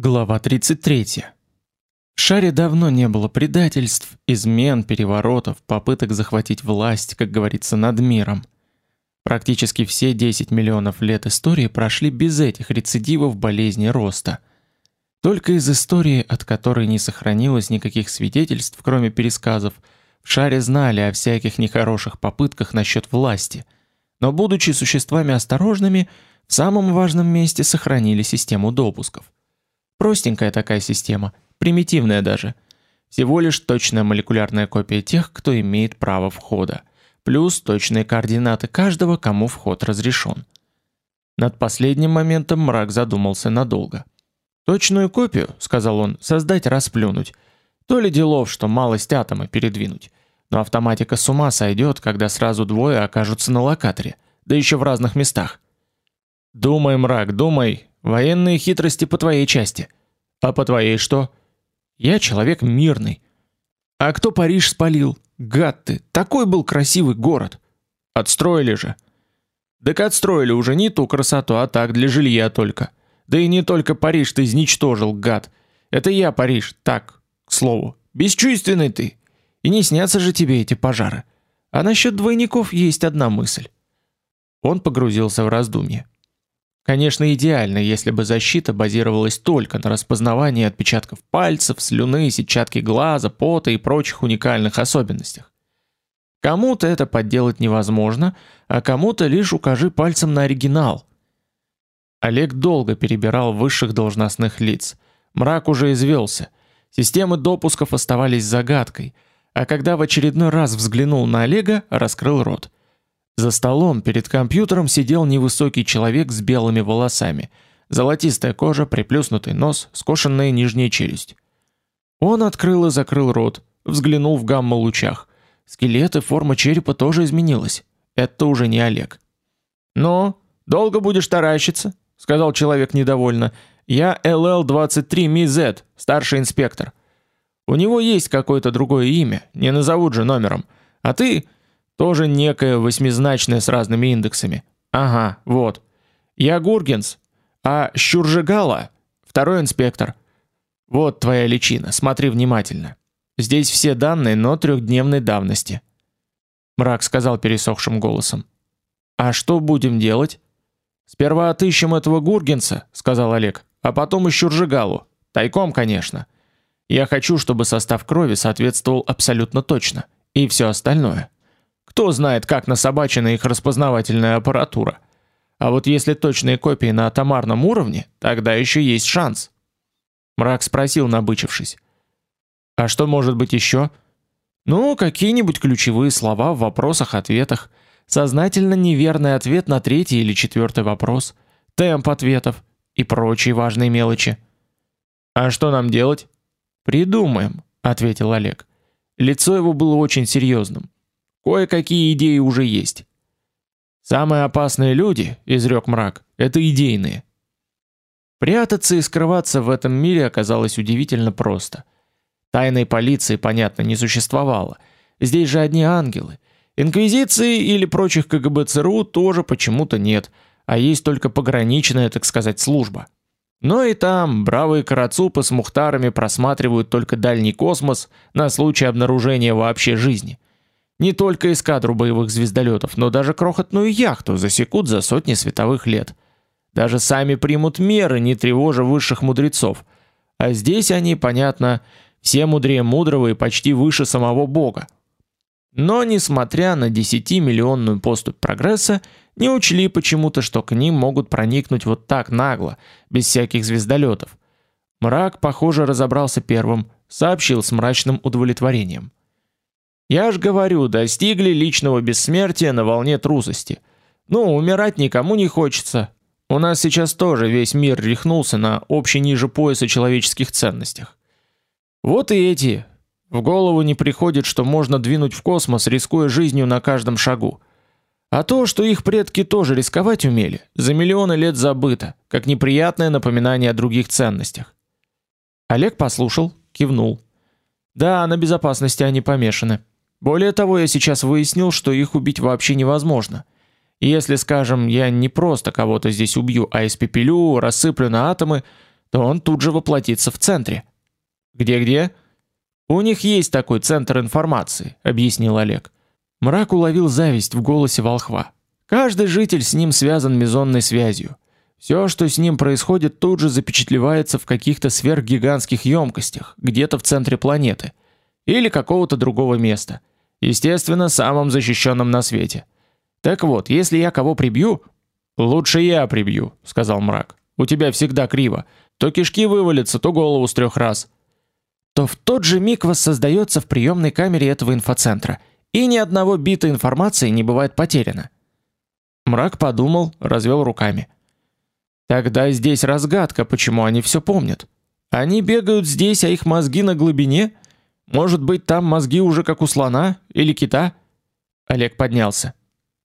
Глава 33. В шаре давно не было предательств, измен, переворотов, попыток захватить власть, как говорится, над миром. Практически все 10 миллионов лет истории прошли без этих рецидивов болезни роста. Только из истории, от которой не сохранилось никаких свидетельств, кроме пересказов, в шаре знали о всяких нехороших попытках насчет власти. Но будучи существами осторожными, в самом важном месте сохранили систему допусков. Простенькая такая система, примитивная даже. Всего лишь точная молекулярная копия тех, кто имеет право входа, плюс точные координаты каждого, кому вход разрешен. Над последним моментом мрак задумался надолго. Точную копию, сказал он, создать расплюнуть. То ли делов, что малость атома передвинуть. Но автоматика с ума сойдет, когда сразу двое окажутся на локаторе, да еще в разных местах. Думай, мрак, думай, Военные хитрости по твоей части. А по твоей что? Я человек мирный. А кто Париж спалил? Гад ты, такой был красивый город. Отстроили же. Так отстроили уже не ту красоту, а так для жилья только. Да и не только Париж ты изничтожил, гад. Это я Париж, так, к слову. Бесчувственный ты. И не снятся же тебе эти пожары. А насчет двойников есть одна мысль. Он погрузился в раздумье. Конечно, идеально, если бы защита базировалась только на распознавании отпечатков пальцев, слюны, сетчатки глаза, пота и прочих уникальных особенностях. Кому-то это подделать невозможно, а кому-то лишь укажи пальцем на оригинал. Олег долго перебирал высших должностных лиц. Мрак уже извелся. Системы допусков оставались загадкой, а когда в очередной раз взглянул на Олега, раскрыл рот. За столом перед компьютером сидел невысокий человек с белыми волосами, золотистая кожа, приплюснутый нос, скошенная нижняя челюсть. Он открыл и закрыл рот, взглянул в гамма-лучах. Скелет и форма черепа тоже изменилась. Это уже не Олег. "Ну, долго будешь таращиться?" сказал человек недовольно. "Я ЛЛ-23 МИЗ, старший инспектор. У него есть какое-то другое имя, не назовут же номером. А ты тоже некое восьмизначное с разными индексами. Ага, вот. Я Гургенс, а Щуржигала второй инспектор. Вот твоя личина, смотри внимательно. Здесь все данные, но трехдневной давности. Мрак сказал пересохшим голосом. А что будем делать? Сперва отыщем этого Гургенса, сказал Олег, а потом и Щуржигалу. Тайком, конечно. Я хочу, чтобы состав крови соответствовал абсолютно точно, и все остальное. Кто знает, как насобачена их распознавательная аппаратура. А вот если точные копии на атомарном уровне, тогда еще есть шанс. Мрак спросил, набычившись: "А что может быть еще? Ну, какие-нибудь ключевые слова в вопросах-ответах, сознательно неверный ответ на третий или четвертый вопрос, темп ответов и прочие важные мелочи. А что нам делать? Придумаем, ответил Олег. Лицо его было очень серьезным. Кое-какие идеи уже есть. Самые опасные люди, изрек мрак, это идейные. Прятаться и скрываться в этом мире оказалось удивительно просто. Тайной полиции, понятно, не существовало. Здесь же одни ангелы. Инквизиции или прочих КГБ ЦРУ тоже почему-то нет, а есть только пограничная, так сказать, служба. Но и там бравые карацупы с мухтарами просматривают только дальний космос на случай обнаружения вообще жизни. Не только эскадру боевых звездолетов, но даже крохотную яхту засекут за сотни световых лет. Даже сами примут меры, не тревожа высших мудрецов. А здесь они, понятно, все мудрее мудрого и почти выше самого Бога. Но несмотря на 10-миллионную поступь прогресса, не учли почему-то, что к ним могут проникнуть вот так нагло, без всяких звездолетов. Мрак, похоже, разобрался первым, сообщил с мрачным удовлетворением. Я ж говорю, достигли личного бессмертия на волне трусости. Ну, умирать никому не хочется. У нас сейчас тоже весь мир рехнулся на общей ниже пояса человеческих ценностях. Вот и эти. В голову не приходит, что можно двинуть в космос, рискуя жизнью на каждом шагу. А то, что их предки тоже рисковать умели, за миллионы лет забыто, как неприятное напоминание о других ценностях. Олег послушал, кивнул. Да, на безопасности они помешаны. Более того, я сейчас выяснил, что их убить вообще невозможно. И если, скажем, я не просто кого-то здесь убью, а испепелю, рассыплю на атомы, то он тут же воплотится в центре. Где-где? У них есть такой центр информации, объяснил Олег. Мрак уловил зависть в голосе волхва. Каждый житель с ним связан мезонной связью. Все, что с ним происходит, тут же запечатлевается в каких-то сверхгигантских емкостях, где-то в центре планеты или какого-то другого места. Естественно, самым защищенным на свете. Так вот, если я кого прибью, лучше я прибью, сказал мрак. У тебя всегда криво. То кишки вывалятся, то голову с трех раз. То в тот же миг воссоздается в приемной камере этого инфоцентра, и ни одного бита информации не бывает потеряно. Мрак подумал, развел руками. Тогда здесь разгадка, почему они все помнят. Они бегают здесь, а их мозги на глубине. Может быть, там мозги уже как у слона или кита? Олег поднялся.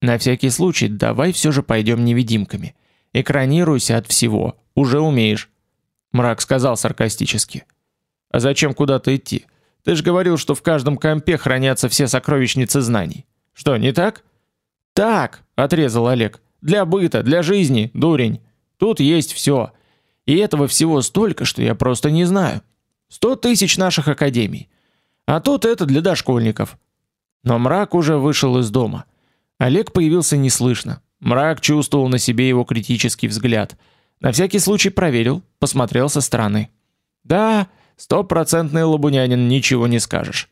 На всякий случай, давай все же пойдем невидимками. Экранируйся от всего, уже умеешь. Мрак сказал саркастически. А зачем куда-то идти? Ты же говорил, что в каждом компе хранятся все сокровищницы знаний. Что, не так? Так, отрезал Олег. Для быта, для жизни, дурень. Тут есть все. И этого всего столько, что я просто не знаю. Сто тысяч наших академий. А тут это для дошкольников. Но мрак уже вышел из дома. Олег появился неслышно. Мрак чувствовал на себе его критический взгляд. На всякий случай проверил, посмотрел со стороны. Да, стопроцентный лабунянин, ничего не скажешь.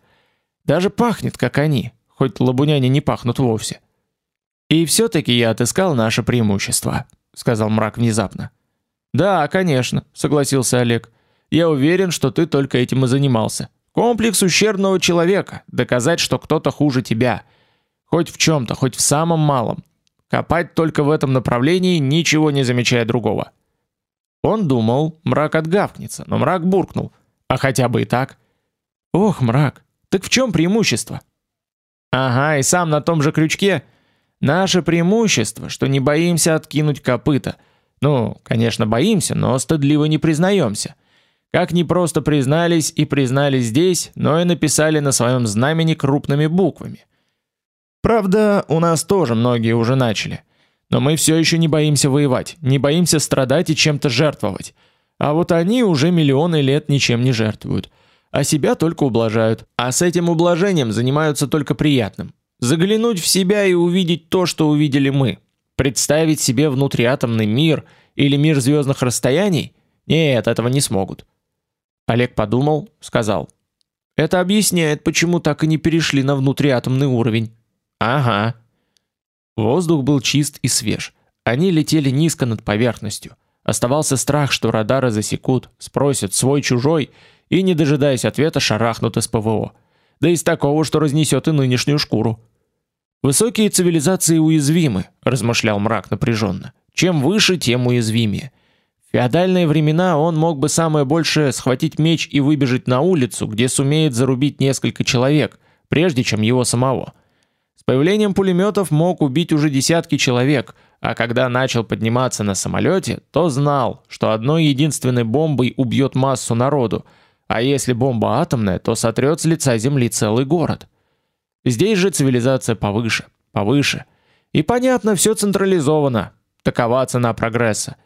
Даже пахнет как они, хоть лабуняне не пахнут вовсе. И все таки я отыскал наше преимущество сказал мрак внезапно. Да, конечно, согласился Олег. Я уверен, что ты только этим и занимался. Комплекс ущербного человека, доказать, что кто-то хуже тебя, хоть в чем то хоть в самом малом. Копать только в этом направлении, ничего не замечая другого. Он думал, мрак отгавкнется, но мрак буркнул: "А хотя бы и так". Ох, мрак, так в чем преимущество? Ага, и сам на том же крючке Наше преимущество, что не боимся откинуть копыта. Ну, конечно, боимся, но стыдливо не признаемся. Как не просто признались и признали здесь, но и написали на своем знамени крупными буквами. Правда, у нас тоже многие уже начали. Но мы все еще не боимся воевать, не боимся страдать и чем-то жертвовать. А вот они уже миллионы лет ничем не жертвуют, а себя только ублажают. А с этим ублажением занимаются только приятным. Заглянуть в себя и увидеть то, что увидели мы. Представить себе внутриатомный мир или мир звездных расстояний? Нет, этого не смогут. Олег подумал, сказал: "Это объясняет, почему так и не перешли на внутриатомный уровень". Ага. Воздух был чист и свеж. Они летели низко над поверхностью. Оставался страх, что радары засекут, спросят свой чужой и не дожидаясь ответа шарахнут из ПВО. Да из такого, что разнесет и нынешнюю шкуру. Высокие цивилизации уязвимы, размышлял мрак напряженно. Чем выше, тем уязвимее. В феодальные времена он мог бы самое большее схватить меч и выбежать на улицу, где сумеет зарубить несколько человек, прежде чем его самого. С появлением пулеметов мог убить уже десятки человек, а когда начал подниматься на самолете, то знал, что одной единственной бомбой убьет массу народу, а если бомба атомная, то сотрет с лица земли целый город. Здесь же цивилизация повыше, повыше. И понятно, все централизовано. Такова цена прогресса.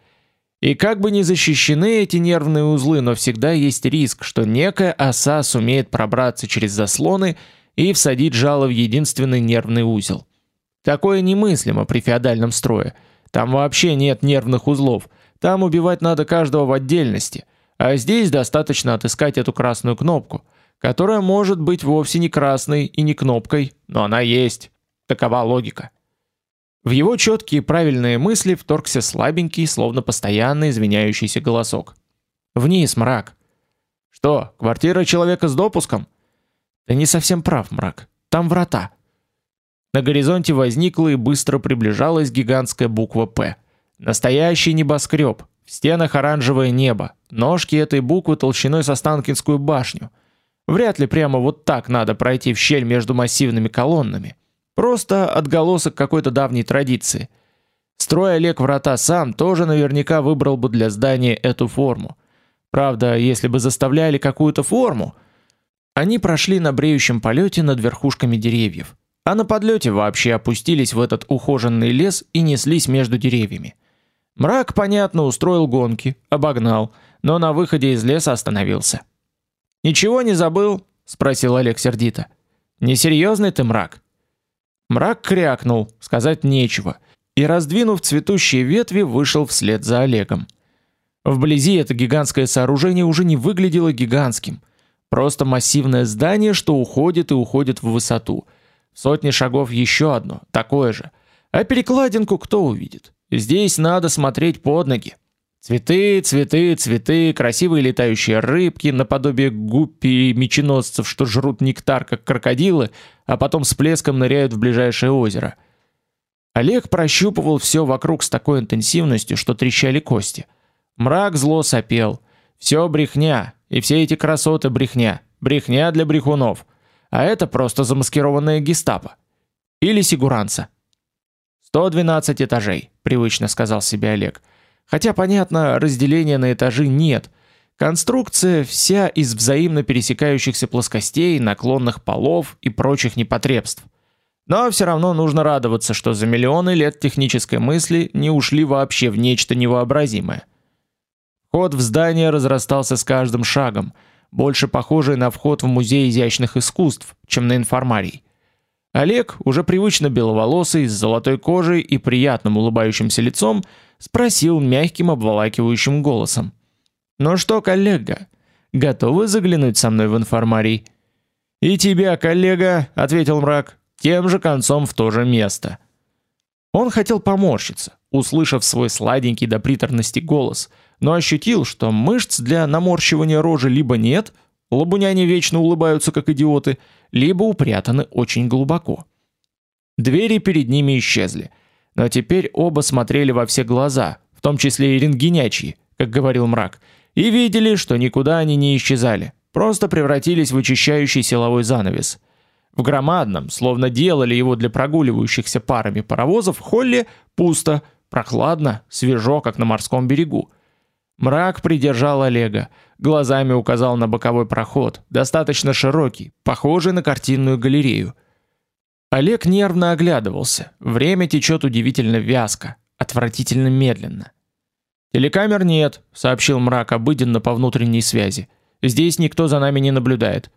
И как бы ни защищены эти нервные узлы, но всегда есть риск, что некая оса сумеет пробраться через заслоны и всадить жало в единственный нервный узел. Такое немыслимо при феодальном строе. Там вообще нет нервных узлов. Там убивать надо каждого в отдельности. А здесь достаточно отыскать эту красную кнопку – которая может быть вовсе не красной и не кнопкой, но она есть. Такова логика. В его четкие правильные мысли вторгся слабенький, словно постоянно извиняющийся голосок. Вниз, мрак. Что, квартира человека с допуском? Ты не совсем прав, мрак. Там врата. На горизонте возникла и быстро приближалась гигантская буква П. Настоящий небоскреб. В стенах оранжевое небо. Ножки этой буквы толщиной со Станкинскую башню – Вряд ли прямо вот так надо пройти в щель между массивными колоннами. Просто отголосок какой-то давней традиции. Строя Олег врата сам, тоже наверняка выбрал бы для здания эту форму. Правда, если бы заставляли какую-то форму, они прошли на бреющем полете над верхушками деревьев, а на подлете вообще опустились в этот ухоженный лес и неслись между деревьями. Мрак, понятно, устроил гонки, обогнал, но на выходе из леса остановился. Ничего не забыл? спросил Олег сердито. Несерьезный ты мрак. Мрак крякнул, сказать нечего, и раздвинув цветущие ветви, вышел вслед за Олегом. Вблизи это гигантское сооружение уже не выглядело гигантским, просто массивное здание, что уходит и уходит в высоту. Сотни шагов еще одно, такое же. А перекладинку кто увидит? Здесь надо смотреть под ноги. Цветы, цветы, цветы, красивые летающие рыбки, наподобие гуппи и меченосцев, что жрут нектар, как крокодилы, а потом с плеском ныряют в ближайшее озеро. Олег прощупывал все вокруг с такой интенсивностью, что трещали кости. Мрак зло сопел. Все брехня, и все эти красоты брехня. Брехня для брехунов. А это просто замаскированная гестапо. Или сигуранца. 112 этажей, привычно сказал себе Олег. Хотя понятно, разделения на этажи нет. Конструкция вся из взаимно пересекающихся плоскостей, наклонных полов и прочих непотребств. Но все равно нужно радоваться, что за миллионы лет технической мысли не ушли вообще в нечто невообразимое. Вход в здание разрастался с каждым шагом, больше похожий на вход в музей изящных искусств, чем на информарий. Олег, уже привычно беловолосый, с золотой кожей и приятным улыбающимся лицом, спросил мягким обволакивающим голосом: "Ну что, коллега, готовы заглянуть со мной в информарий?" "И тебя, коллега", ответил мрак, "тем же концом в то же место". Он хотел поморщиться, услышав свой сладенький до приторности голос, но ощутил, что мышц для наморщивания рожи либо нет, лабуняне вечно улыбаются как идиоты, либо упрятаны очень глубоко. Двери перед ними исчезли. Но теперь оба смотрели во все глаза, в том числе и рентгенячьи, как говорил мрак, и видели, что никуда они не исчезали, просто превратились в очищающий силовой занавес. В громадном, словно делали его для прогуливающихся парами паровозов, холле пусто, прохладно, свежо, как на морском берегу. Мрак придержал Олега, глазами указал на боковой проход, достаточно широкий, похожий на картинную галерею. Олег нервно оглядывался. Время течет удивительно вязко, отвратительно медленно. Телекамер нет, сообщил Мрак обыденно по внутренней связи. Здесь никто за нами не наблюдает.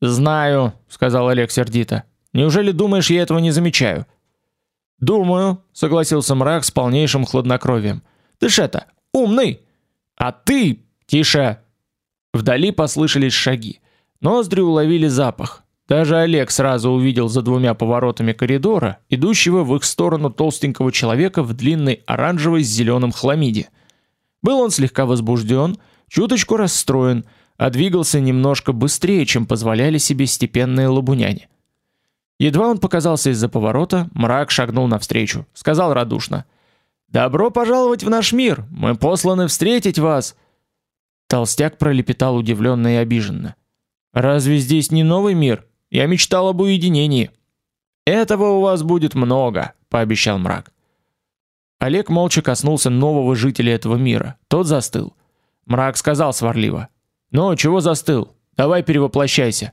Знаю, сказал Олег сердито. Неужели думаешь, я этого не замечаю? Думаю, согласился Мрак с полнейшим хладнокровием. Ты ж это, умный. А ты, тише. Вдали послышались шаги. Ноздри уловили запах. Даже Олег сразу увидел за двумя поворотами коридора идущего в их сторону толстенького человека в длинной оранжевой с зеленым хламиде. Был он слегка возбужден, чуточку расстроен, а двигался немножко быстрее, чем позволяли себе степенные лабуняне. Едва он показался из-за поворота, мрак шагнул навстречу, сказал радушно: "Добро пожаловать в наш мир. Мы посланы встретить вас". Толстяк пролепетал удивленно и обиженно: "Разве здесь не новый мир? Я мечтал об уединении. Этого у вас будет много, пообещал мрак. Олег молча коснулся нового жителя этого мира. Тот застыл. Мрак сказал сварливо: "Ну, чего застыл? Давай перевоплощайся".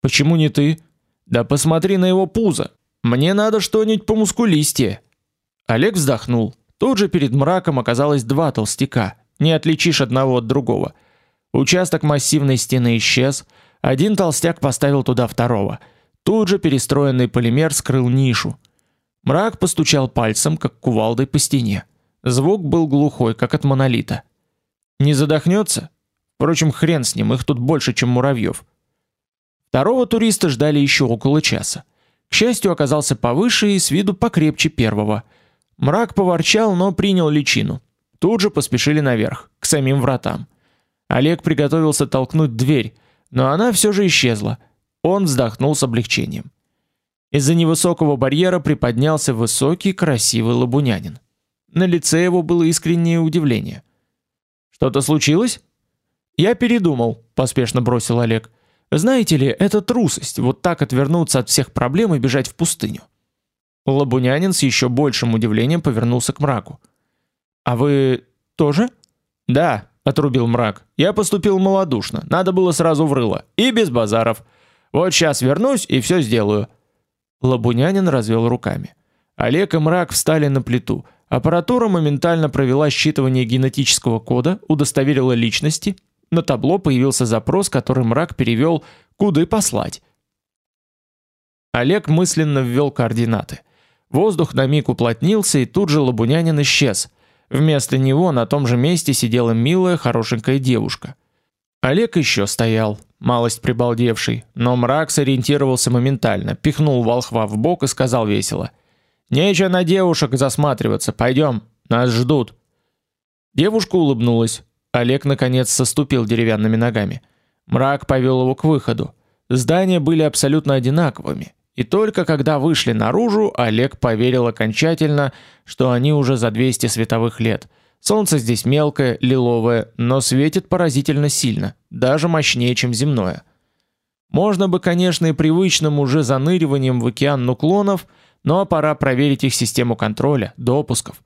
"Почему не ты?" "Да посмотри на его пузо. Мне надо что-нибудь по мускулистее". Олег вздохнул. Тут же перед мраком оказалось два толстяка. Не отличишь одного от другого. Участок массивной стены исчез, один толстяк поставил туда второго. Тут же перестроенный полимер скрыл нишу. Мрак постучал пальцем, как кувалдой по стене. Звук был глухой, как от монолита. Не задохнется? Впрочем, хрен с ним, их тут больше, чем муравьев. Второго туриста ждали еще около часа. К счастью, оказался повыше и с виду покрепче первого. Мрак поворчал, но принял личину. Тут же поспешили наверх, к самим вратам. Олег приготовился толкнуть дверь, но она все же исчезла. Он вздохнул с облегчением. Из-за невысокого барьера приподнялся высокий, красивый лабунянин. На лице его было искреннее удивление. Что-то случилось? Я передумал, поспешно бросил Олег. Знаете ли, это трусость вот так отвернуться от всех проблем и бежать в пустыню. Лабунянин с еще большим удивлением повернулся к мраку. А вы тоже? Да, отрубил мрак. Я поступил малодушно. Надо было сразу в рыло и без базаров. Вот сейчас вернусь и все сделаю. Лабунянин развел руками. Олег и мрак встали на плиту. Аппаратура моментально провела считывание генетического кода, удостоверила личности. На табло появился запрос, который мрак перевел «Куда послать?». Олег мысленно ввел координаты. Воздух на миг уплотнился, и тут же Лабунянин исчез. Вместо него на том же месте сидела милая, хорошенькая девушка. Олег еще стоял, малость прибалдевший, но мрак сориентировался моментально, пихнул волхва в бок и сказал весело: "Нечего на девушек засматриваться, пойдем, нас ждут". Девушка улыбнулась. Олег наконец соступил деревянными ногами. Мрак повел его к выходу. Здания были абсолютно одинаковыми. И только когда вышли наружу, Олег поверил окончательно, что они уже за 200 световых лет. Солнце здесь мелкое, лиловое, но светит поразительно сильно, даже мощнее, чем земное. Можно бы, конечно, и привычным уже заныриванием в океан нуклонов, но пора проверить их систему контроля, допусков.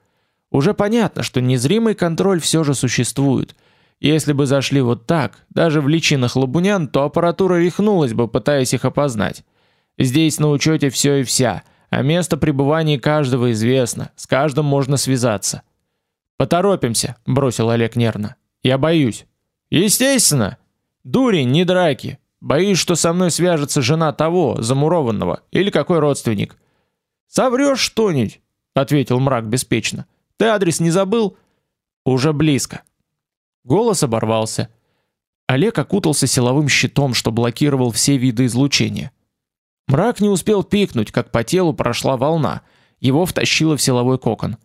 Уже понятно, что незримый контроль все же существует. Если бы зашли вот так, даже в личинах лабунян, то аппаратура рехнулась бы, пытаясь их опознать. Здесь на учете все и вся, а место пребывания каждого известно, с каждым можно связаться. Поторопимся, бросил Олег нервно. Я боюсь. Естественно. Дурень, не драки. Боюсь, что со мной свяжется жена того, замурованного, или какой родственник. Соврёшь что-нибудь, ответил мрак беспечно. Ты адрес не забыл? Уже близко. Голос оборвался. Олег окутался силовым щитом, что блокировал все виды излучения. Мрак не успел пикнуть, как по телу прошла волна. Его втащило в силовой кокон.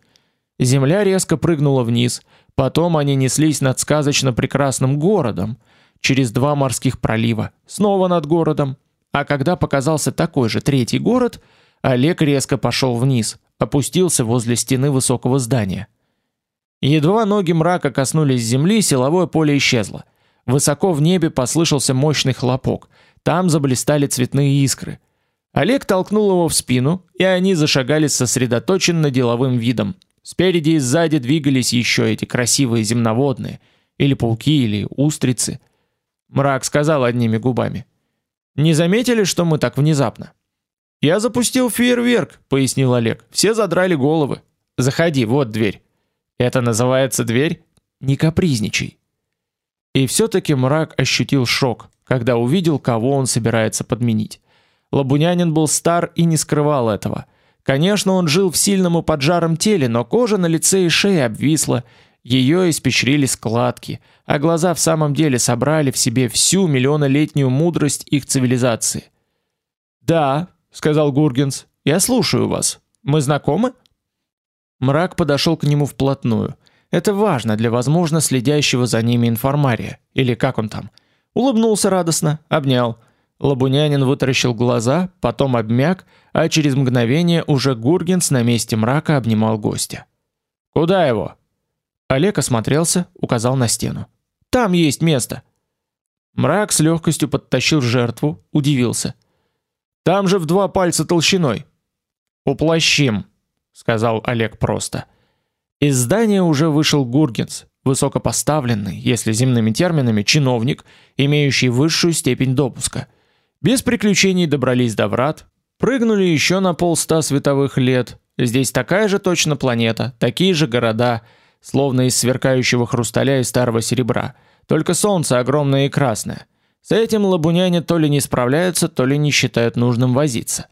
Земля резко прыгнула вниз, потом они неслись над сказочно прекрасным городом, через два морских пролива, снова над городом. А когда показался такой же третий город, Олег резко пошел вниз, опустился возле стены высокого здания. Едва ноги мрака коснулись земли, силовое поле исчезло. Высоко в небе послышался мощный хлопок. Там заблестели цветные искры. Олег толкнул его в спину, и они зашагали сосредоточенно деловым видом. Спереди и сзади двигались еще эти красивые земноводные, или пауки, или устрицы. Мрак сказал одними губами: "Не заметили, что мы так внезапно?" "Я запустил фейерверк", пояснил Олег. "Все задрали головы. Заходи, вот дверь". "Это называется дверь? Не капризничай". И все таки мрак ощутил шок, когда увидел, кого он собирается подменить. Лабунянин был стар и не скрывал этого. Конечно, он жил в сильном и поджаром теле, но кожа на лице и шее обвисла, ее испещрили складки, а глаза в самом деле собрали в себе всю миллионолетнюю мудрость их цивилизации. "Да", сказал Гургенс. "Я слушаю вас. Мы знакомы?" Мрак подошел к нему вплотную. Это важно для возможно следящего за ними информария, или как он там. Улыбнулся радостно, обнял. Лабунянин вытаращил глаза, потом обмяк, а через мгновение уже Гургенс на месте мрака обнимал гостя. Куда его? Олег осмотрелся, указал на стену. Там есть место. Мрак с легкостью подтащил жертву, удивился. Там же в два пальца толщиной. Уплощим, сказал Олег просто. Из здания уже вышел Гургенс, высокопоставленный, если земными терминами, чиновник, имеющий высшую степень допуска. Без приключений добрались до врат, прыгнули еще на полста световых лет. Здесь такая же точно планета, такие же города, словно из сверкающего хрусталя и старого серебра. Только солнце огромное и красное. С этим лабуняне то ли не справляются, то ли не считают нужным возиться.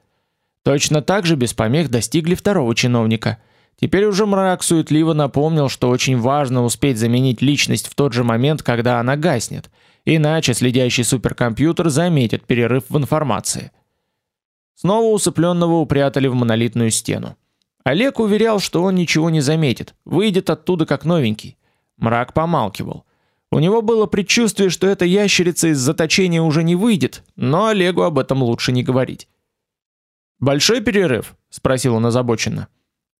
Точно так же без помех достигли второго чиновника. Теперь уже мрак суетливо напомнил, что очень важно успеть заменить личность в тот же момент, когда она гаснет – Иначе следящий суперкомпьютер заметит перерыв в информации. Снова усыпленного упрятали в монолитную стену. Олег уверял, что он ничего не заметит, выйдет оттуда как новенький. Мрак помалкивал. У него было предчувствие, что эта ящерица из заточения уже не выйдет, но Олегу об этом лучше не говорить. Большой перерыв, спросил он озабоченно.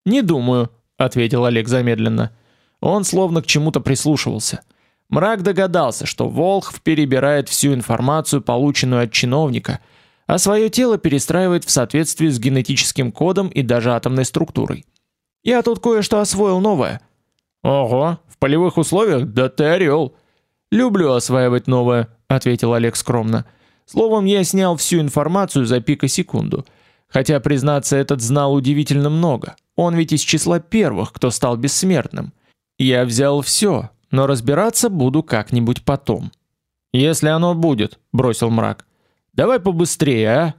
Не думаю, ответил Олег замедленно. Он словно к чему-то прислушивался. Мрак догадался, что Волхв перебирает всю информацию, полученную от чиновника, а свое тело перестраивает в соответствии с генетическим кодом и даже атомной структурой. Я тут кое-что освоил новое. Ого, в полевых условиях? Да ты орел. Люблю осваивать новое, ответил Олег скромно. Словом, я снял всю информацию за пикосекунду. Хотя, признаться, этот знал удивительно много. Он ведь из числа первых, кто стал бессмертным. Я взял все, но разбираться буду как-нибудь потом. Если оно будет, бросил мрак. Давай побыстрее, а?